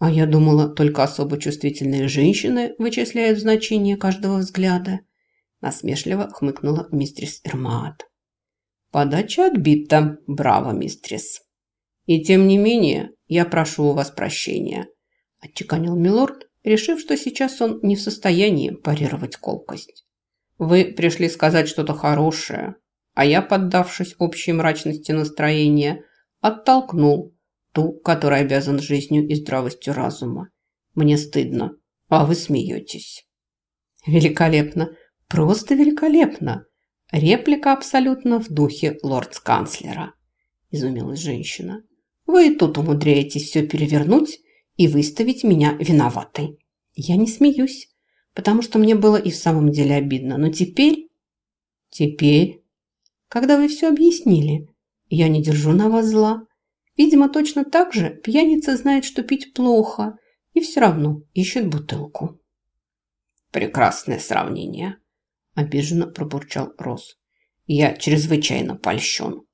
А я думала, только особо чувствительные женщины вычисляют значение каждого взгляда. Насмешливо хмыкнула мистрис Эрмаат. Подача отбита. Браво, мистрис. И тем не менее, я прошу у вас прощения, отчеканил милорд, решив, что сейчас он не в состоянии парировать колкость. Вы пришли сказать что-то хорошее, а я, поддавшись общей мрачности настроения, оттолкнул ту, которая обязан жизнью и здравостью разума. Мне стыдно, а вы смеетесь. Великолепно, просто великолепно. Реплика абсолютно в духе лорд-канцлера, изумилась женщина. Вы и тут умудряетесь все перевернуть и выставить меня виноватой. Я не смеюсь, потому что мне было и в самом деле обидно. Но теперь... Теперь, когда вы все объяснили, я не держу на вас зла. Видимо, точно так же пьяница знает, что пить плохо, и все равно ищет бутылку. Прекрасное сравнение, обиженно пробурчал Рос. Я чрезвычайно польщен.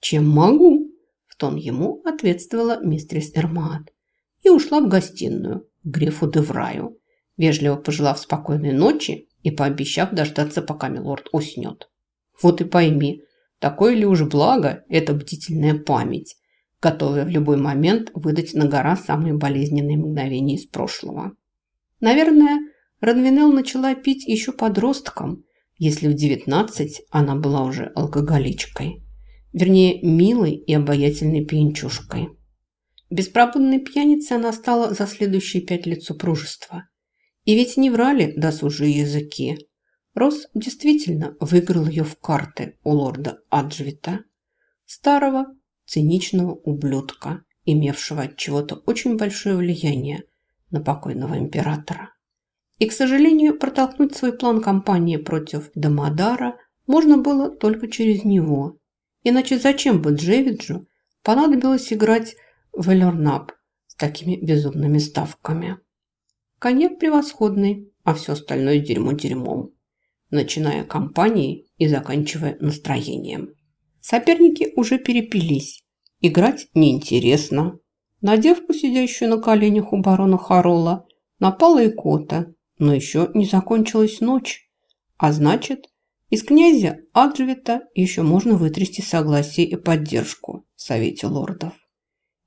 Чем могу? В тон ему ответствовала мистерис Эрмат и ушла в гостиную к Грифу Девраю, вежливо пожелав спокойной ночи и пообещав дождаться, пока милорд уснет. Вот и пойми, такое ли уж благо эта бдительная память, готовая в любой момент выдать на гора самые болезненные мгновения из прошлого. Наверное, Ранвинел начала пить еще подростком, если в 19 она была уже алкоголичкой. Вернее, милой и обаятельной пьянчушкой. Беспробудной пьяницей она стала за следующие пять лет супружества. И ведь не врали досужие языки. Рос действительно выиграл ее в карты у лорда Аджвита, старого циничного ублюдка, имевшего от чего-то очень большое влияние на покойного императора. И, к сожалению, протолкнуть свой план кампании против Дамадара можно было только через него. Иначе зачем бы Джевиджу понадобилось играть в Элернап с такими безумными ставками? Коньяк превосходный, а все остальное дерьмо дерьмом, начиная кампанией и заканчивая настроением. Соперники уже перепились. Играть неинтересно. На девку, сидящую на коленях у барона Харола, напала и кота, но еще не закончилась ночь. А значит, из князя Аджвита еще можно вытрясти согласие и поддержку в Совете лордов.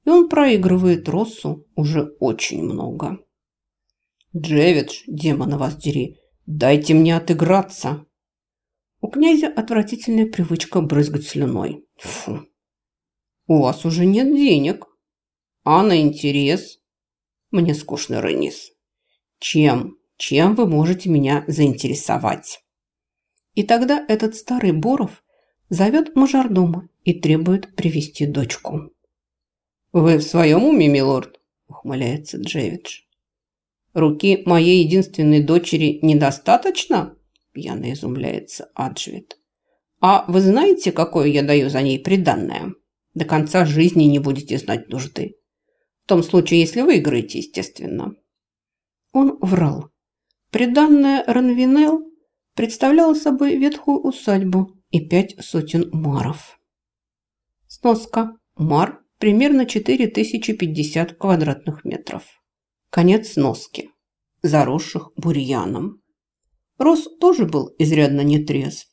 И он проигрывает Россу уже очень много. «Джевидж, демона вас дери, дайте мне отыграться!» У князя отвратительная привычка брызгать слюной. Фу. У вас уже нет денег. А на интерес? Мне скучно, Ренис. Чем? Чем вы можете меня заинтересовать? И тогда этот старый Боров зовет мажордома и требует привести дочку. «Вы в своем уме, милорд?» – ухмыляется Джевидж. «Руки моей единственной дочери недостаточно?» Пьяно изумляется Аджвит. А вы знаете, какое я даю за ней приданное? До конца жизни не будете знать нужды. В том случае, если выиграете, естественно. Он врал. Приданное Ранвинел представляло собой ветхую усадьбу и пять сотен маров. Сноска. Мар примерно 4050 квадратных метров. Конец сноски, заросших бурьяном. Рос тоже был изрядно нетрезв,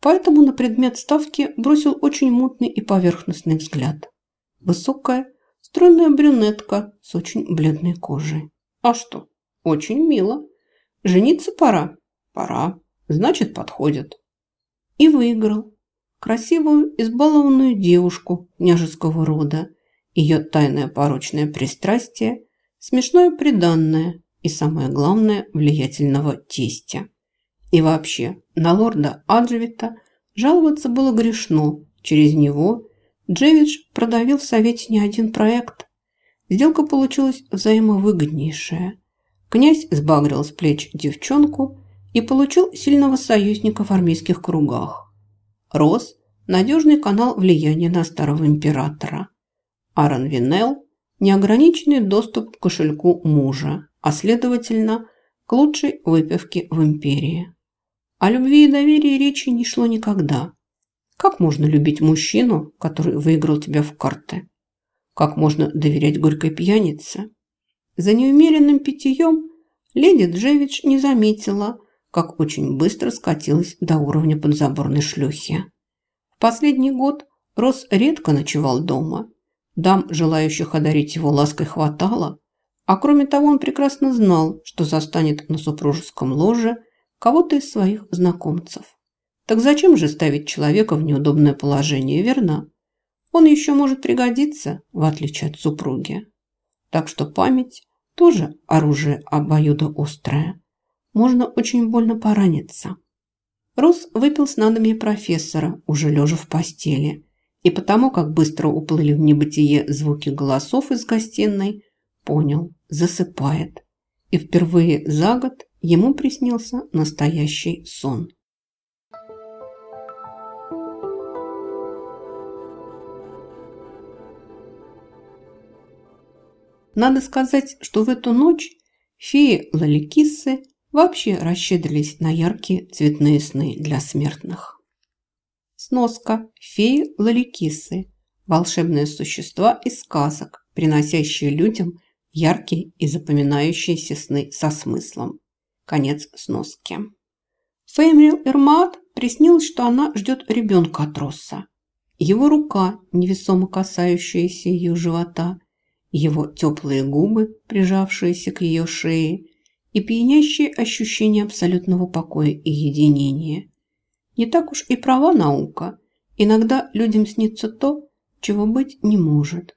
поэтому на предмет ставки бросил очень мутный и поверхностный взгляд. Высокая, стройная брюнетка с очень бледной кожей. А что? Очень мило. Жениться пора? Пора. Значит, подходит. И выиграл. Красивую, избалованную девушку княжеского рода, ее тайное порочное пристрастие, смешное приданное и, самое главное, влиятельного тестя. И вообще, на лорда Аджвита жаловаться было грешно. Через него Джевидж продавил в Совете не один проект. Сделка получилась взаимовыгоднейшая. Князь сбагрил с плеч девчонку и получил сильного союзника в армейских кругах. Рос – надежный канал влияния на старого императора. Аарон Винел – неограниченный доступ к кошельку мужа, а следовательно, к лучшей выпивке в империи. О любви и доверии речи не шло никогда. Как можно любить мужчину, который выиграл тебя в карты? Как можно доверять горькой пьянице? За неумеренным питьем леди Джевич не заметила, как очень быстро скатилась до уровня подзаборной шлюхи. В последний год Рос редко ночевал дома. Дам, желающих одарить его лаской, хватало. А кроме того, он прекрасно знал, что застанет на супружеском ложе кого-то из своих знакомцев. Так зачем же ставить человека в неудобное положение, верно? Он еще может пригодиться, в отличие от супруги. Так что память тоже оружие обоюдоострое. Можно очень больно пораниться. Рос выпил с снадобье профессора, уже лежа в постели. И потому, как быстро уплыли в небытие звуки голосов из гостиной, понял, засыпает. И впервые за год ему приснился настоящий сон. Надо сказать, что в эту ночь феи Лаликиссы вообще расщедрились на яркие цветные сны для смертных. Сноска. Феи Лаликиссы – волшебные существа из сказок, приносящие людям яркие и запоминающиеся сны со смыслом. Конец сноски. Феймрил Эрмат приснилось, что она ждет ребенка от Росса. Его рука, невесомо касающаяся ее живота, его теплые губы, прижавшиеся к ее шее, и пьянящее ощущение абсолютного покоя и единения. Не так уж и права наука. Иногда людям снится то, чего быть не может.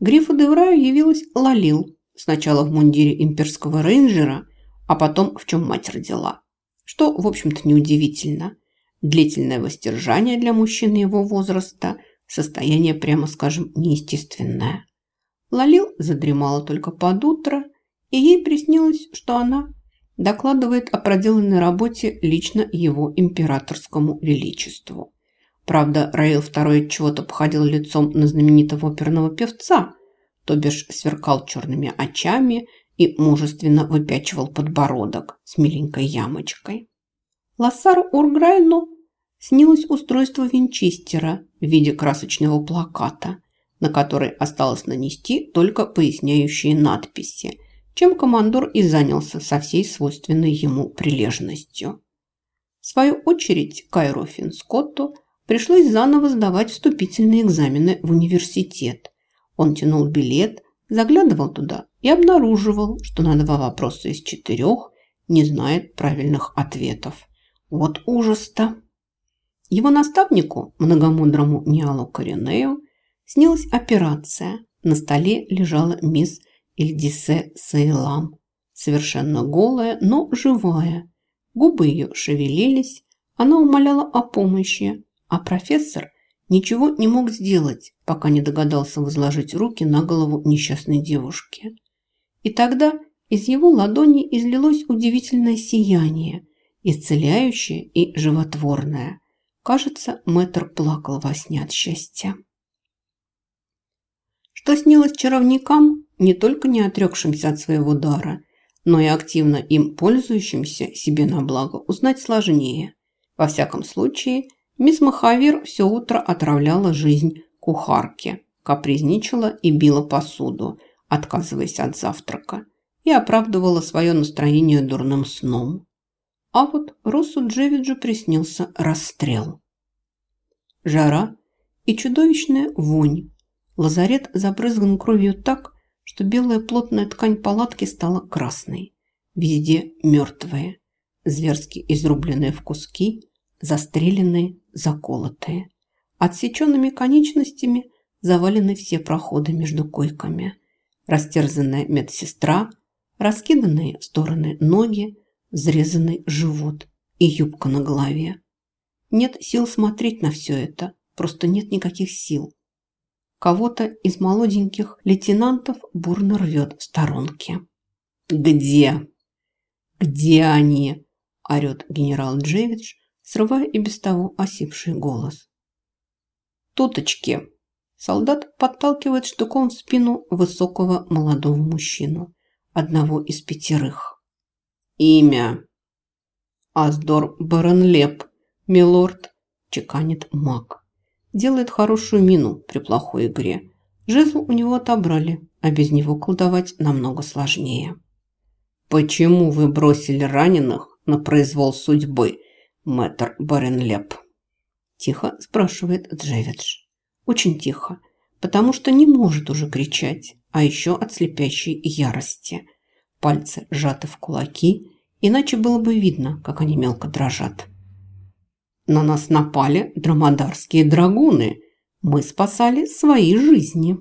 Грифу Девраю явилась Лалил, сначала в мундире имперского рейнджера, а потом в чем мать родила. Что, в общем-то, неудивительно. Длительное воздержание для мужчины его возраста – состояние, прямо скажем, неестественное. Лалил задремала только под утро, и ей приснилось, что она докладывает о проделанной работе лично его императорскому величеству. Правда, Раил II чего-то походил лицом на знаменитого оперного певца, то бишь сверкал черными очами и мужественно выпячивал подбородок с миленькой ямочкой. Лассару Урграйну снилось устройство винчестера в виде красочного плаката – на который осталось нанести только поясняющие надписи, чем командор и занялся со всей свойственной ему прилежностью. В свою очередь Кайро Финскотту пришлось заново сдавать вступительные экзамены в университет. Он тянул билет, заглядывал туда и обнаруживал, что на два вопроса из четырех не знает правильных ответов. Вот ужас-то! Его наставнику, многомудрому Ниалу Коренею, Снилась операция. На столе лежала мисс Ильдисе Сейлам. Совершенно голая, но живая. Губы ее шевелились. Она умоляла о помощи. А профессор ничего не мог сделать, пока не догадался возложить руки на голову несчастной девушки. И тогда из его ладони излилось удивительное сияние, исцеляющее и животворное. Кажется, мэтр плакал во сне от счастья. Что снилось чаровникам, не только не отрекшимся от своего дара, но и активно им пользующимся себе на благо, узнать сложнее. Во всяком случае, мисс Махавир все утро отравляла жизнь кухарке, капризничала и била посуду, отказываясь от завтрака, и оправдывала свое настроение дурным сном. А вот Росу Джевиджу приснился расстрел. Жара и чудовищная вонь Лазарет забрызган кровью так, что белая плотная ткань палатки стала красной. Везде мертвые, зверски изрубленные в куски, застреленные, заколотые. Отсеченными конечностями завалены все проходы между койками. Растерзанная медсестра, раскиданные в стороны ноги, взрезанный живот и юбка на голове. Нет сил смотреть на все это, просто нет никаких сил. Кого-то из молоденьких лейтенантов бурно рвет в сторонке. «Где? Где они?» – орет генерал Джевидж, срывая и без того осипший голос. «Туточки!» Солдат подталкивает штуком в спину высокого молодого мужчину, одного из пятерых. «Имя?» «Аздор Баренлеп, милорд», – чеканит маг делает хорошую мину при плохой игре. Жезл у него отобрали, а без него колдовать намного сложнее. «Почему вы бросили раненых на произвол судьбы, мэтр Баренлеп?» Тихо спрашивает Джевидж. Очень тихо, потому что не может уже кричать, а еще от слепящей ярости. Пальцы сжаты в кулаки, иначе было бы видно, как они мелко дрожат. На нас напали драмадарские драгуны. Мы спасали свои жизни.